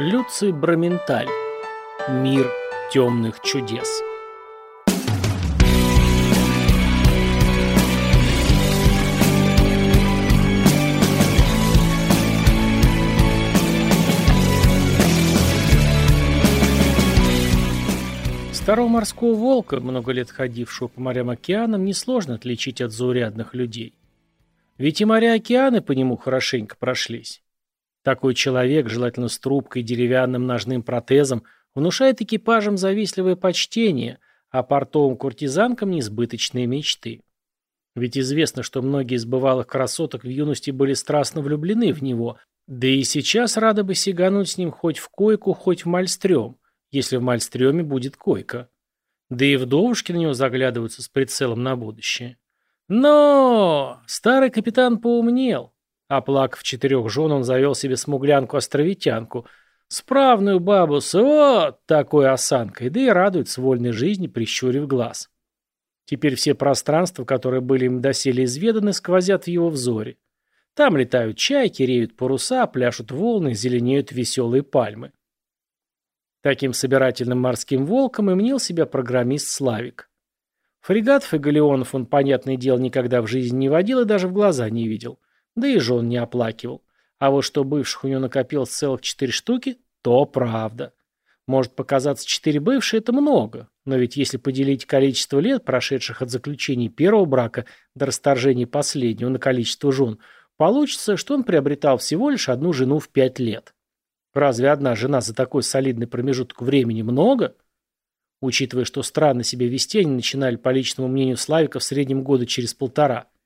Люци Браменталь. Мир темных чудес. Старого морского волка, много лет ходившего по морям океанам, несложно отличить от заурядных людей. Ведь и моря океаны по нему хорошенько прошлись. Такой человек, желательно с трубкой и деревянным ножным протезом, внушает экипажам завистливое почтение, а портовым куртизанкам несбыточные мечты. Ведь известно, что многие из бывалых красоток в юности были страстно влюблены в него, да и сейчас рада бы сигануть с ним хоть в койку, хоть в мальстрём, если в мальстреме будет койка. Да и вдовушки на него заглядываются с прицелом на будущее. Но старый капитан поумнел. Оплакав четырех жен, он завел себе смуглянку-островитянку, справную бабу с вот такой осанкой, да и радует с вольной жизни, прищурив глаз. Теперь все пространства, которые были им доселе изведаны, сквозят в его взоре. Там летают чайки, реют паруса, пляшут волны, зеленеют веселые пальмы. Таким собирательным морским волком имнил себя программист Славик. Фрегатов и галеонов он, понятное дело, никогда в жизни не водил и даже в глаза не видел. Да и жен не оплакивал. А вот что бывших у него накопил целых четыре штуки, то правда. Может показаться четыре бывшие – это много, но ведь если поделить количество лет, прошедших от заключения первого брака до расторжения последнего на количество жен, получится, что он приобретал всего лишь одну жену в пять лет. Разве одна жена за такой солидный промежуток времени много? Учитывая, что странно себя вести, они начинали, по личному мнению Славика, в среднем года через полтора –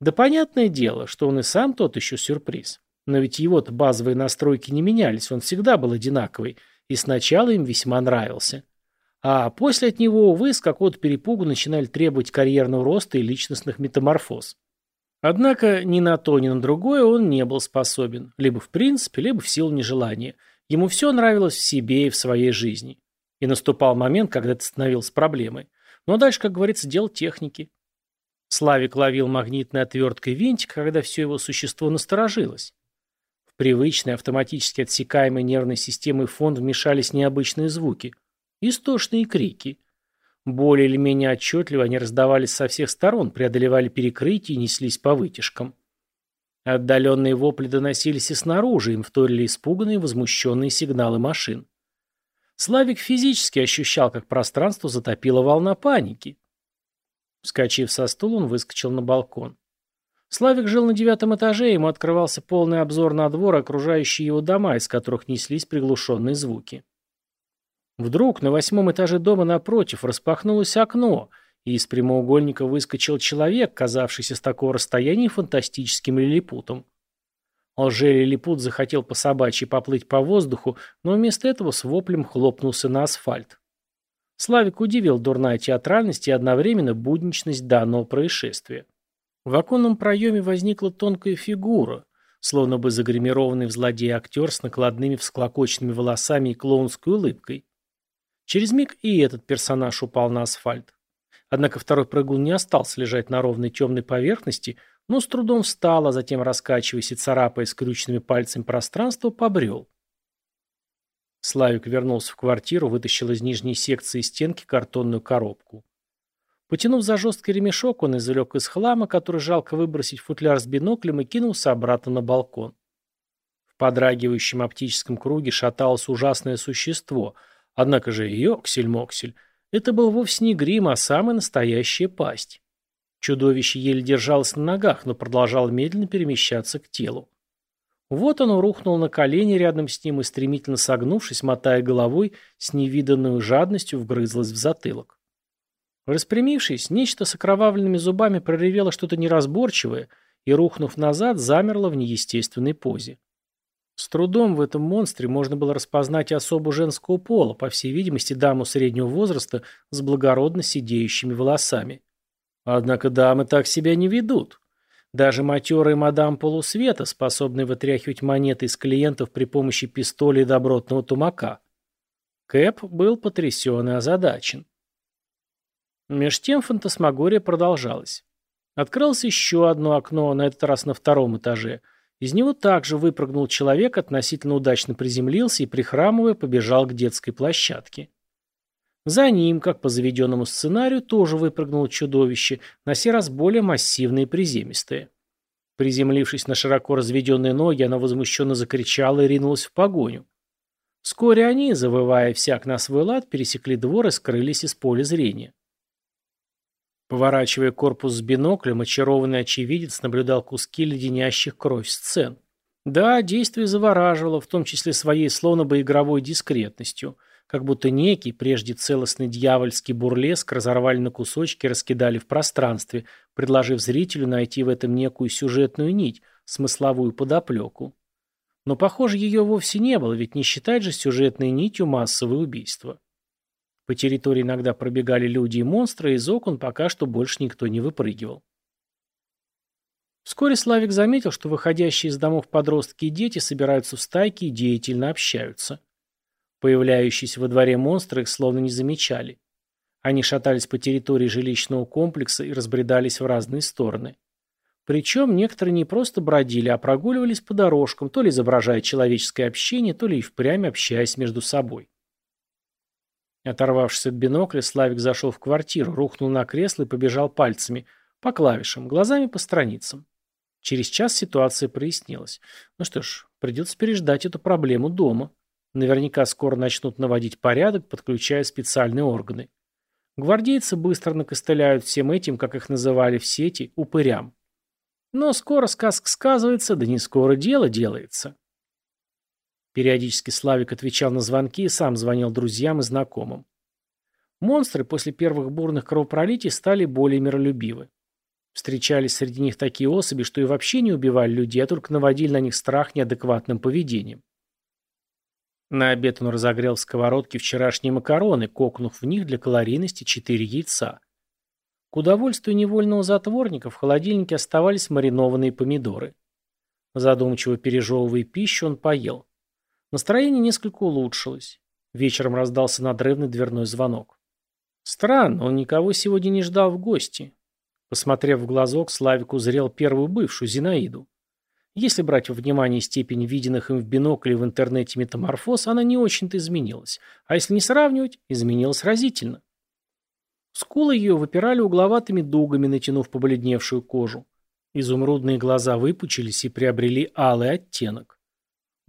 да понятное дело, что он и сам тот еще сюрприз. Но ведь его-то базовые настройки не менялись, он всегда был одинаковый, и сначала им весьма нравился. А после от него, увы, с какого-то перепугу начинали требовать карьерного роста и личностных метаморфоз. Однако ни на то, ни на другое он не был способен, либо в принципе, либо в силу нежелания. Ему все нравилось в себе и в своей жизни. И наступал момент, когда это становилось проблемой. Но дальше, как говорится, дел техники. Славик ловил магнитной отверткой винтик, когда все его существо насторожилось. В привычный, автоматически отсекаемой нервной системой фон вмешались необычные звуки. Истошные крики. Более или менее отчетливо они раздавались со всех сторон, преодолевали перекрытия и неслись по вытяжкам. Отдаленные вопли доносились и снаружи, им вторили испуганные возмущенные сигналы машин. Славик физически ощущал, как пространство затопила волна паники. Вскочив со стула, он выскочил на балкон. Славик жил на девятом этаже, ему открывался полный обзор на двор, окружающие его дома, из которых неслись приглушенные звуки. Вдруг на восьмом этаже дома напротив распахнулось окно, и из прямоугольника выскочил человек, казавшийся с такого расстояния фантастическим лилипутом. Лже-лилипут захотел по собачьи поплыть по воздуху, но вместо этого с воплем хлопнулся на асфальт. Славик удивил дурная театральность и одновременно будничность данного происшествия. В оконном проеме возникла тонкая фигура, словно бы загримированный в злодея актер с накладными всклокоченными волосами и клоунской улыбкой. Через миг и этот персонаж упал на асфальт. Однако второй прыгун не остался лежать на ровной темной поверхности, но с трудом встал, а затем, раскачиваясь и царапая скрюченными пальцами пространство, побрел. Славик вернулся в квартиру, вытащил из нижней секции стенки картонную коробку. Потянув за жесткий ремешок, он извлек из хлама, который жалко выбросить футляр с биноклем, и кинулся обратно на балкон. В подрагивающем оптическом круге шаталось ужасное существо, однако же йоксель-моксель, это был вовсе не грим, а самая настоящая пасть. Чудовище еле держалось на ногах, но продолжало медленно перемещаться к телу. Вот он рухнул на колени рядом с ним и, стремительно согнувшись, мотая головой, с невиданной жадностью вгрызлась в затылок. Распрямившись, нечто с окровавленными зубами проревело что-то неразборчивое и, рухнув назад, замерло в неестественной позе. С трудом в этом монстре можно было распознать особу женского пола, по всей видимости, даму среднего возраста с благородно сидеющими волосами. Однако дамы так себя не ведут. Даже матерый мадам полусвета способны вытряхивать монеты из клиентов при помощи пистоли добротного тумака. Кэп был потрясен и озадачен. Меж тем фантасмагория продолжалась. Открылось еще одно окно, на этот раз на втором этаже. Из него также выпрыгнул человек, относительно удачно приземлился и, прихрамывая, побежал к детской площадке. За ним, как по заведенному сценарию, тоже выпрыгнуло чудовище, на сей раз более массивное и приземистое. Приземлившись на широко разведенные ноги, она возмущенно закричала и ринулась в погоню. Вскоре они, завывая всяк на свой лад, пересекли двор и скрылись из поля зрения. Поворачивая корпус с биноклем, очарованный очевидец наблюдал куски леденящих кровь сцен. Да, действие завораживало, в том числе своей словно бы игровой дискретностью – как будто некий, прежде целостный дьявольский бурлеск, разорвали на кусочки и раскидали в пространстве, предложив зрителю найти в этом некую сюжетную нить, смысловую подоплеку. Но, похоже, ее вовсе не было, ведь не считать же сюжетной нитью массовые убийства. По территории иногда пробегали люди и монстры, из окон пока что больше никто не выпрыгивал. Вскоре Славик заметил, что выходящие из домов подростки и дети собираются в стайки и деятельно общаются появляющиеся во дворе монстры их словно не замечали. Они шатались по территории жилищного комплекса и разбредались в разные стороны. Причем некоторые не просто бродили, а прогуливались по дорожкам, то ли изображая человеческое общение, то ли и впрямь общаясь между собой. Оторвавшись от бинокля, Славик зашел в квартиру, рухнул на кресло и побежал пальцами, по клавишам, глазами по страницам. Через час ситуация прояснилась. Ну что ж, придется переждать эту проблему дома. Наверняка скоро начнут наводить порядок, подключая специальные органы. Гвардейцы быстро накостыляют всем этим, как их называли в сети, упырям. Но скоро сказка сказывается, да не скоро дело делается. Периодически Славик отвечал на звонки и сам звонил друзьям и знакомым. Монстры после первых бурных кровопролитий стали более миролюбивы. Встречались среди них такие особи, что и вообще не убивали людей, а только наводили на них страх неадекватным поведением. На обед он разогрел в сковородке вчерашние макароны, кокнув в них для калорийности четыре яйца. К удовольствию невольного затворника в холодильнике оставались маринованные помидоры. Задумчиво пережевывая пищу, он поел. Настроение несколько улучшилось. Вечером раздался надрывный дверной звонок. Странно, он никого сегодня не ждал в гости. Посмотрев в глазок, Славик узрел первую бывшую, Зинаиду. Если брать во внимание степень виденных им в бинокле в интернете метаморфоз, она не очень-то изменилась. А если не сравнивать, изменилась разительно. Скулы ее выпирали угловатыми дугами, натянув побледневшую кожу. Изумрудные глаза выпучились и приобрели алый оттенок.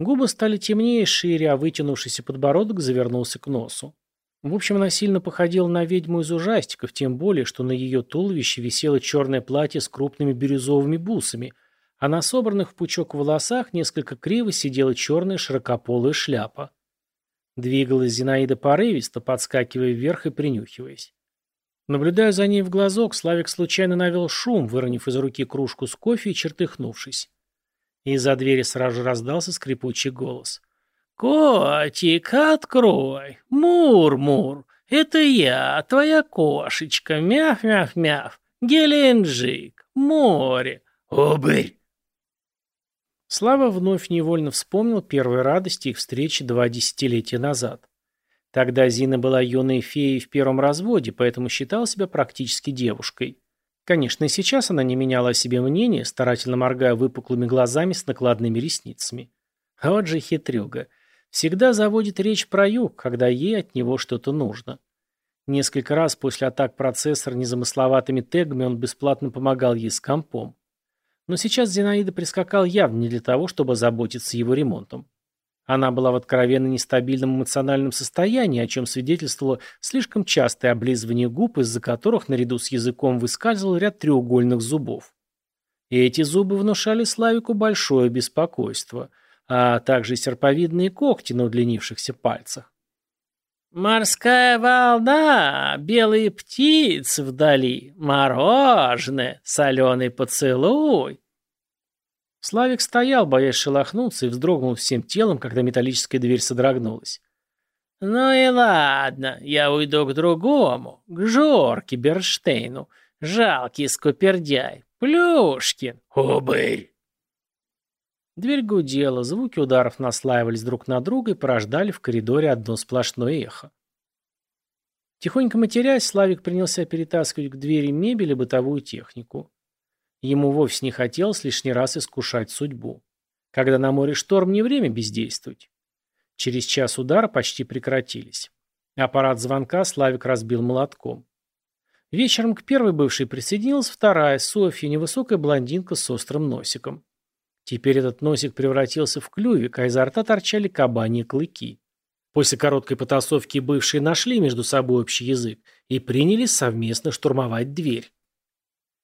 Губы стали темнее, и шире, а вытянувшийся подбородок завернулся к носу. В общем, она сильно походила на ведьму из ужастиков, тем более, что на ее туловище висело черное платье с крупными бирюзовыми бусами – а на собранных в пучок волосах несколько криво сидела черная широкополая шляпа. Двигалась Зинаида порывисто, подскакивая вверх и принюхиваясь. Наблюдая за ней в глазок, Славик случайно навел шум, выронив из руки кружку с кофе и чертыхнувшись. Из-за двери сразу раздался скрипучий голос. «Котик, открой! Мур-мур! Это я, твоя кошечка! Мяв-мяв-мяв! Геленджик! Море! Обырь!» Слава вновь невольно вспомнил первые радости их встречи два десятилетия назад. Тогда Зина была юной феей в первом разводе, поэтому считала себя практически девушкой. Конечно, и сейчас она не меняла о себе мнение, старательно моргая выпуклыми глазами с накладными ресницами. А вот же хитрюга. Всегда заводит речь про юг, когда ей от него что-то нужно. Несколько раз после атак процессор незамысловатыми тегами он бесплатно помогал ей с компом. Но сейчас Зинаида прискакал явно не для того, чтобы заботиться его ремонтом. Она была в откровенно нестабильном эмоциональном состоянии, о чем свидетельствовало слишком частое облизывание губ, из-за которых наряду с языком выскальзывал ряд треугольных зубов. И эти зубы внушали Славику большое беспокойство, а также серповидные когти на удлинившихся пальцах. Морская волна, белые птицы вдали, мороженое, соленый поцелуй. Славик стоял, боясь шелохнуться, и вздрогнул всем телом, когда металлическая дверь содрогнулась. «Ну и ладно, я уйду к другому, к Жорке Берштейну, жалкий скупердяй, Плюшкин». «Убырь!» Дверь гудела, звуки ударов наслаивались друг на друга и порождали в коридоре одно сплошное эхо. Тихонько матерясь, Славик принялся перетаскивать к двери мебель и бытовую технику. Ему вовсе не хотелось лишний раз искушать судьбу. Когда на море шторм, не время бездействовать. Через час удар почти прекратились. Аппарат звонка Славик разбил молотком. Вечером к первой бывшей присоединилась вторая, Софья, невысокая блондинка с острым носиком. Теперь этот носик превратился в клювик, а изо рта торчали кабаньи клыки. После короткой потасовки бывшие нашли между собой общий язык и принялись совместно штурмовать дверь.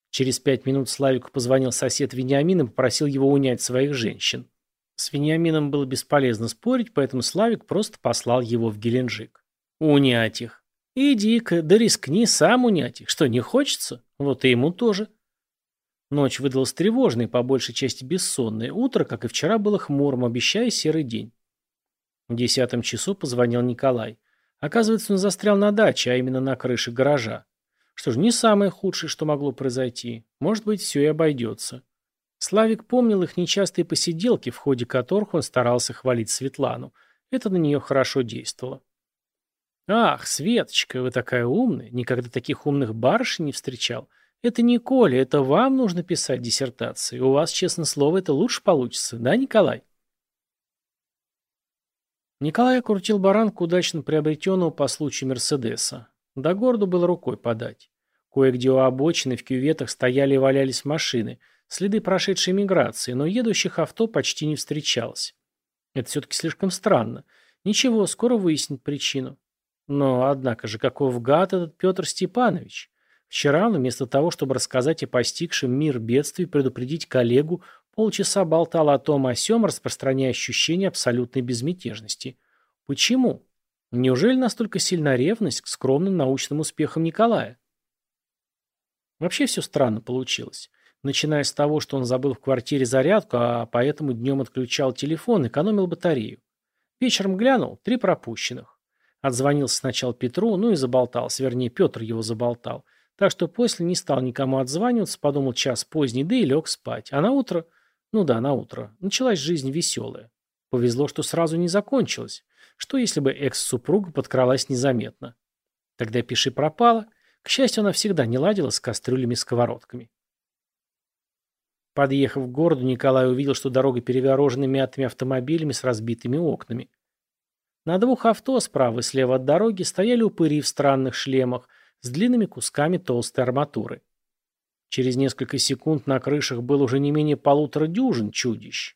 Через пять минут Славику позвонил сосед Вениамин и попросил его унять своих женщин. С Вениамином было бесполезно спорить, поэтому Славик просто послал его в Геленджик. «Унять их! Иди-ка, да рискни сам унять их. Что, не хочется? Вот и ему тоже. Ночь выдалась тревожной, по большей части бессонной. Утро, как и вчера, было хмурым, обещая серый день. В десятом часу позвонил Николай. Оказывается, он застрял на даче, а именно на крыше гаража. Что ж, не самое худшее, что могло произойти. Может быть, все и обойдется. Славик помнил их нечастые посиделки, в ходе которых он старался хвалить Светлану. Это на нее хорошо действовало. «Ах, Светочка, вы такая умная! Никогда таких умных барышень не встречал. Это не это вам нужно писать диссертации. У вас, честно слово, это лучше получится, да, Николай? Николай крутил баранку удачно приобретенного по случаю Мерседеса. До города было рукой подать. Кое-где у обочины в кюветах стояли и валялись машины, следы прошедшей миграции, но едущих авто почти не встречалось. Это все-таки слишком странно. Ничего, скоро выяснит причину. Но, однако же, каков гад этот Петр Степанович? Вчера, вместо того, чтобы рассказать о постигшем мир бедствий, предупредить коллегу, полчаса болтал о том о сём, распространяя ощущение абсолютной безмятежности. Почему? Неужели настолько сильна ревность к скромным научным успехам Николая? Вообще все странно получилось. Начиная с того, что он забыл в квартире зарядку, а поэтому днем отключал телефон, экономил батарею. Вечером глянул, три пропущенных. Отзвонился сначала Петру, ну и заболтался, вернее, Петр его заболтал – так что после не стал никому отзваниваться, подумал час поздний, да и лег спать. А на утро, ну да, на утро, началась жизнь веселая. Повезло, что сразу не закончилась. Что если бы экс-супруга подкралась незаметно? Тогда пиши пропала. К счастью, она всегда не ладила с кастрюлями и сковородками. Подъехав к городу, Николай увидел, что дорога перегорожена мятыми автомобилями с разбитыми окнами. На двух авто, справа и слева от дороги, стояли упыри в странных шлемах, с длинными кусками толстой арматуры. Через несколько секунд на крышах было уже не менее полутора дюжин чудищ.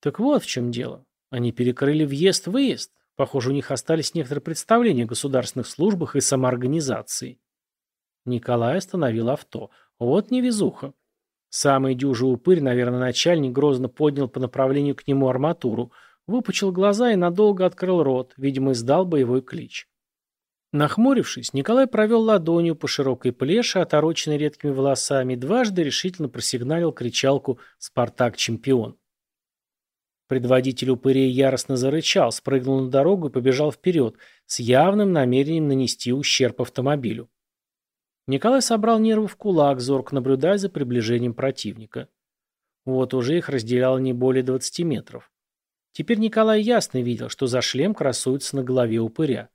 Так вот в чем дело. Они перекрыли въезд-выезд. Похоже, у них остались некоторые представления о государственных службах и самоорганизации. Николай остановил авто. Вот невезуха. Самый дюжий упырь, наверное, начальник, грозно поднял по направлению к нему арматуру, выпучил глаза и надолго открыл рот, видимо, издал боевой клич. Нахмурившись, Николай провел ладонью по широкой плеше, отороченной редкими волосами, дважды решительно просигналил кричалку «Спартак-чемпион». Предводитель упырей яростно зарычал, спрыгнул на дорогу и побежал вперед, с явным намерением нанести ущерб автомобилю. Николай собрал нервы в кулак, зорко наблюдая за приближением противника. Вот уже их разделяло не более 20 метров. Теперь Николай ясно видел, что за шлем красуется на голове упыря.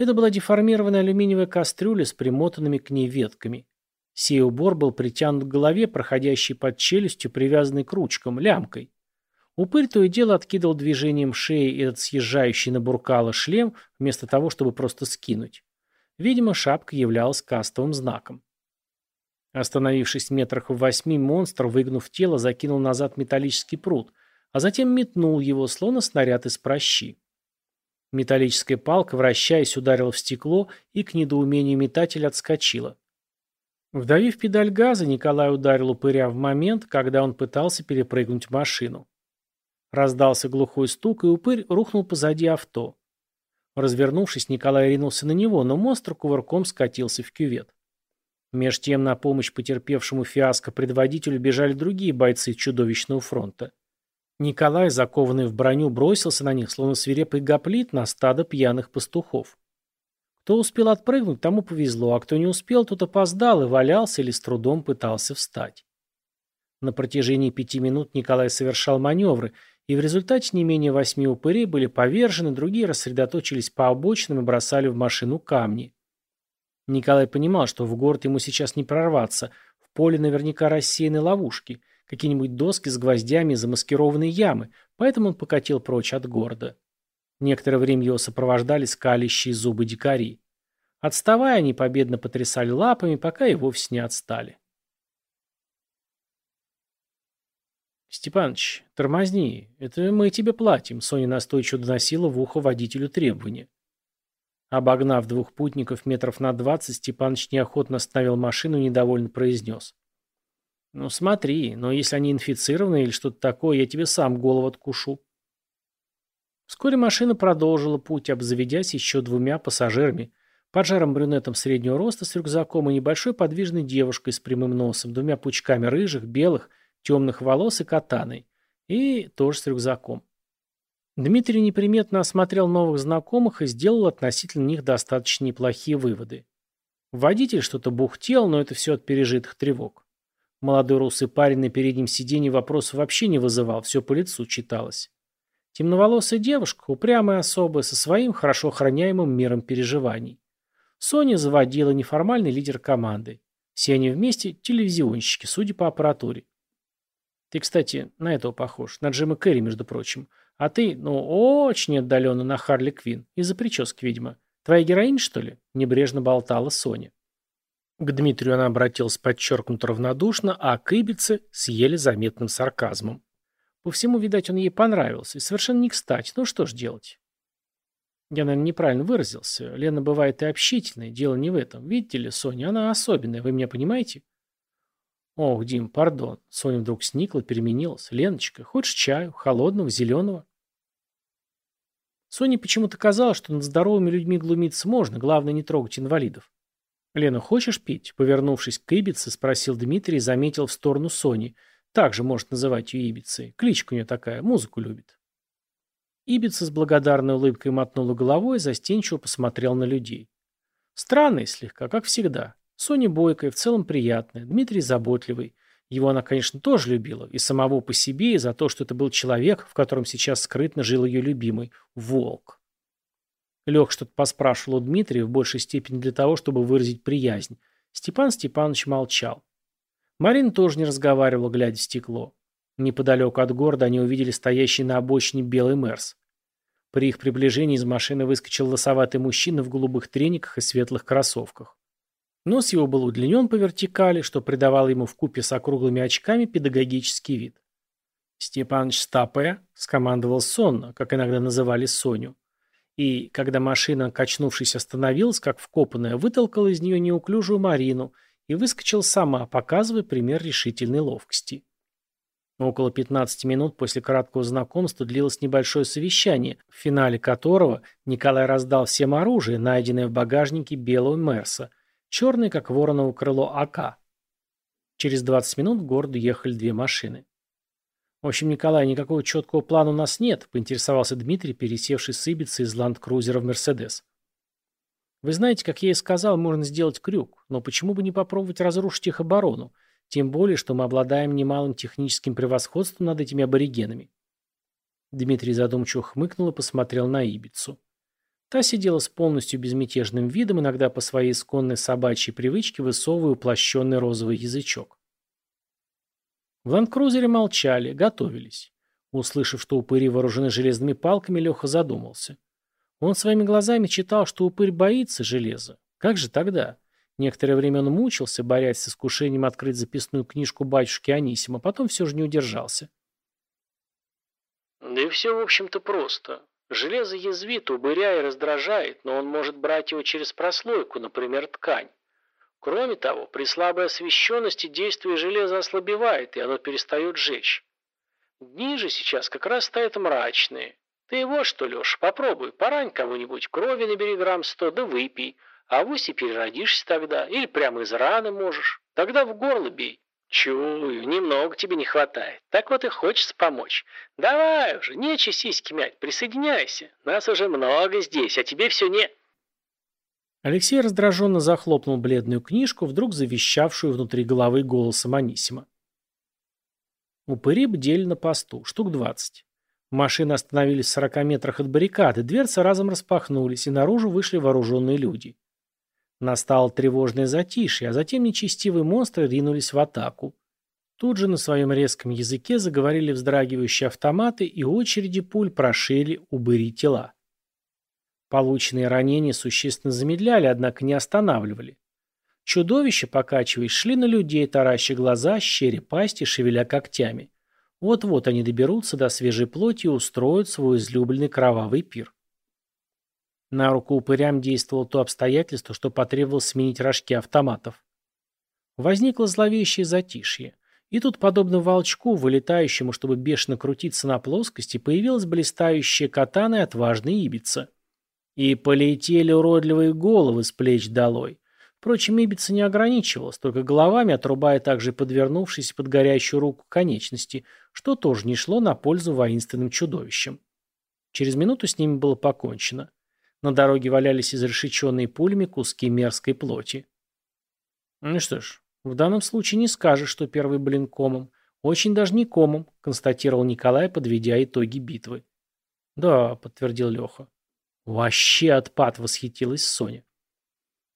Это была деформированная алюминиевая кастрюля с примотанными к ней ветками. Сей убор был притянут к голове, проходящей под челюстью, привязанной к ручкам, лямкой. Упырь то и дело откидывал движением шеи этот съезжающий на буркало шлем, вместо того, чтобы просто скинуть. Видимо, шапка являлась кастовым знаком. Остановившись метрах в восьми, монстр, выгнув тело, закинул назад металлический пруд, а затем метнул его, словно снаряд из прощи. Металлическая палка, вращаясь, ударила в стекло, и к недоумению метатель отскочила. Вдавив педаль газа, Николай ударил упыря в момент, когда он пытался перепрыгнуть машину. Раздался глухой стук, и упырь рухнул позади авто. Развернувшись, Николай ринулся на него, но монстр кувырком скатился в кювет. Меж тем на помощь потерпевшему фиаско предводителю бежали другие бойцы чудовищного фронта. Николай, закованный в броню, бросился на них, словно свирепый гоплит на стадо пьяных пастухов. Кто успел отпрыгнуть, тому повезло, а кто не успел, тот опоздал и валялся или с трудом пытался встать. На протяжении пяти минут Николай совершал маневры, и в результате не менее восьми упырей были повержены, другие рассредоточились по обочинам и бросали в машину камни. Николай понимал, что в город ему сейчас не прорваться, в поле наверняка рассеяны ловушки – какие-нибудь доски с гвоздями и замаскированные ямы, поэтому он покатил прочь от города. Некоторое время его сопровождали скалящие зубы дикари. Отставая, они победно потрясали лапами, пока и вовсе не отстали. «Степаныч, тормозни, это мы тебе платим», — Соня настойчиво доносила в ухо водителю требования. Обогнав двух путников метров на двадцать, Степаныч неохотно остановил машину и недовольно произнес. Ну смотри, но если они инфицированы или что-то такое, я тебе сам голову откушу. Вскоре машина продолжила путь, обзаведясь еще двумя пассажирами. Поджаром брюнетом среднего роста с рюкзаком и небольшой подвижной девушкой с прямым носом, двумя пучками рыжих, белых, темных волос и катаной. И тоже с рюкзаком. Дмитрий неприметно осмотрел новых знакомых и сделал относительно них достаточно неплохие выводы. Водитель что-то бухтел, но это все от пережитых тревог. Молодой русый парень на переднем сиденье вопрос вообще не вызывал, все по лицу читалось. Темноволосая девушка, упрямая особа, со своим хорошо охраняемым миром переживаний. Соня заводила неформальный лидер команды. Все они вместе – телевизионщики, судя по аппаратуре. Ты, кстати, на этого похож, на Джима Керри, между прочим. А ты, ну, очень отдаленно на Харли Квин, из-за прически, видимо. Твоя героиня, что ли? Небрежно болтала Соня. К Дмитрию она обратилась подчеркнуто равнодушно, а к съели заметным сарказмом. По всему, видать, он ей понравился, и совершенно не кстати, ну что ж делать. Я, наверное, неправильно выразился. Лена бывает и общительной, дело не в этом. Видите ли, Соня, она особенная, вы меня понимаете? Ох, Дим, пардон. Соня вдруг сникла, переменилась. Леночка, хочешь чаю? Холодного, зеленого? Соне почему-то казалось, что над здоровыми людьми глумиться можно, главное не трогать инвалидов. «Лена, хочешь пить?» — повернувшись к Ибице, спросил Дмитрий и заметил в сторону Сони. Также может называть ее Ибицей. Кличка у нее такая, музыку любит. Ибица с благодарной улыбкой мотнула головой и застенчиво посмотрел на людей. Странный слегка, как всегда. Соня бойкая, в целом приятная, Дмитрий заботливый. Его она, конечно, тоже любила, и самого по себе, и за то, что это был человек, в котором сейчас скрытно жил ее любимый, волк. Лег что-то поспрашивал у Дмитрия в большей степени для того, чтобы выразить приязнь. Степан Степанович молчал. Марин тоже не разговаривала, глядя в стекло. Неподалеку от города они увидели стоящий на обочине белый Мерс. При их приближении из машины выскочил лосоватый мужчина в голубых трениках и светлых кроссовках. Нос его был удлинен по вертикали, что придавало ему в купе с округлыми очками педагогический вид. «Степаныч Стапе», — скомандовал сонно, как иногда называли Соню. И когда машина, качнувшись, остановилась, как вкопанная, вытолкал из нее неуклюжую Марину и выскочил сама, показывая пример решительной ловкости. Около 15 минут после краткого знакомства длилось небольшое совещание, в финале которого Николай раздал всем оружие, найденное в багажнике белого Мерса, черное, как вороново крыло АК. Через 20 минут к городу ехали две машины. В общем, Николай, никакого четкого плана у нас нет, поинтересовался Дмитрий, пересевший с Ибицы из ланд-крузера в Мерседес. Вы знаете, как я и сказал, можно сделать крюк, но почему бы не попробовать разрушить их оборону, тем более, что мы обладаем немалым техническим превосходством над этими аборигенами. Дмитрий задумчиво хмыкнул и посмотрел на Ибицу. Та сидела с полностью безмятежным видом, иногда по своей исконной собачьей привычке высовывая уплощенный розовый язычок. В ланкрузере молчали, готовились. Услышав, что упыри вооружены железными палками, Леха задумался. Он своими глазами читал, что упырь боится железа. Как же тогда? Некоторое время он мучился, борясь с искушением открыть записную книжку батюшки Анисима, потом все же не удержался. Да и все, в общем-то, просто. Железо язвит, убыря и раздражает, но он может брать его через прослойку, например, ткань. Кроме того, при слабой освещенности действие железа ослабевает, и оно перестает жечь. Дни же сейчас как раз стоят мрачные. Ты его что, Леш, попробуй, порань кого-нибудь, крови набери грамм сто, да выпей. А вось и переродишься тогда, или прямо из раны можешь. Тогда в горло бей. Чую, немного тебе не хватает. Так вот и хочется помочь. Давай уже, нече сиськи мять, присоединяйся. Нас уже много здесь, а тебе все не... Алексей раздраженно захлопнул бледную книжку, вдруг завещавшую внутри головы голосом Анисима. Упыри бдели на посту, штук двадцать. Машины остановились в сорока метрах от баррикады, дверцы разом распахнулись, и наружу вышли вооруженные люди. Настало тревожное затишье, а затем нечестивые монстры ринулись в атаку. Тут же на своем резком языке заговорили вздрагивающие автоматы, и очереди пуль прошили убыри тела. Полученные ранения существенно замедляли, однако не останавливали. Чудовища, покачиваясь, шли на людей, тараща глаза, щери пасти, шевеля когтями. Вот-вот они доберутся до свежей плоти и устроят свой излюбленный кровавый пир. На руку упырям действовало то обстоятельство, что потребовалось сменить рожки автоматов. Возникло зловещее затишье. И тут, подобно волчку, вылетающему, чтобы бешено крутиться на плоскости, появилась блистающая катана и отважная ибица. И полетели уродливые головы с плеч долой. Впрочем, Ибица не ограничивалась, только головами отрубая также подвернувшись под горящую руку конечности, что тоже не шло на пользу воинственным чудовищам. Через минуту с ними было покончено. На дороге валялись изрешеченные пулями куски мерзкой плоти. «Ну что ж, в данном случае не скажешь, что первый блин комом. Очень даже не комом», — констатировал Николай, подведя итоги битвы. «Да», — подтвердил Леха. Вообще отпад, восхитилась Соня.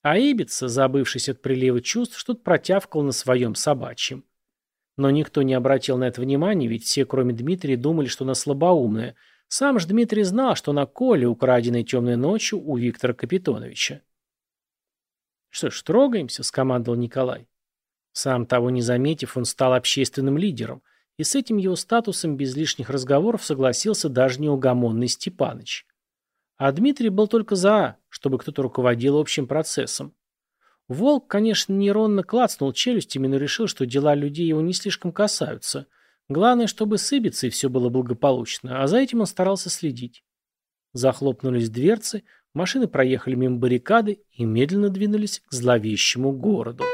А Ибица, забывшись от прилива чувств, что-то протявкал на своем собачьем. Но никто не обратил на это внимания, ведь все, кроме Дмитрия, думали, что она слабоумная. Сам же Дмитрий знал, что на Коле, украденной темной ночью у Виктора Капитоновича. «Что ж, трогаемся», — скомандовал Николай. Сам того не заметив, он стал общественным лидером, и с этим его статусом без лишних разговоров согласился даже неугомонный Степаныч. А Дмитрий был только за, чтобы кто-то руководил общим процессом. Волк, конечно, нейронно клацнул челюстями, но решил, что дела людей его не слишком касаются. Главное, чтобы сыбиться, и все было благополучно, а за этим он старался следить. Захлопнулись дверцы, машины проехали мимо баррикады и медленно двинулись к зловещему городу.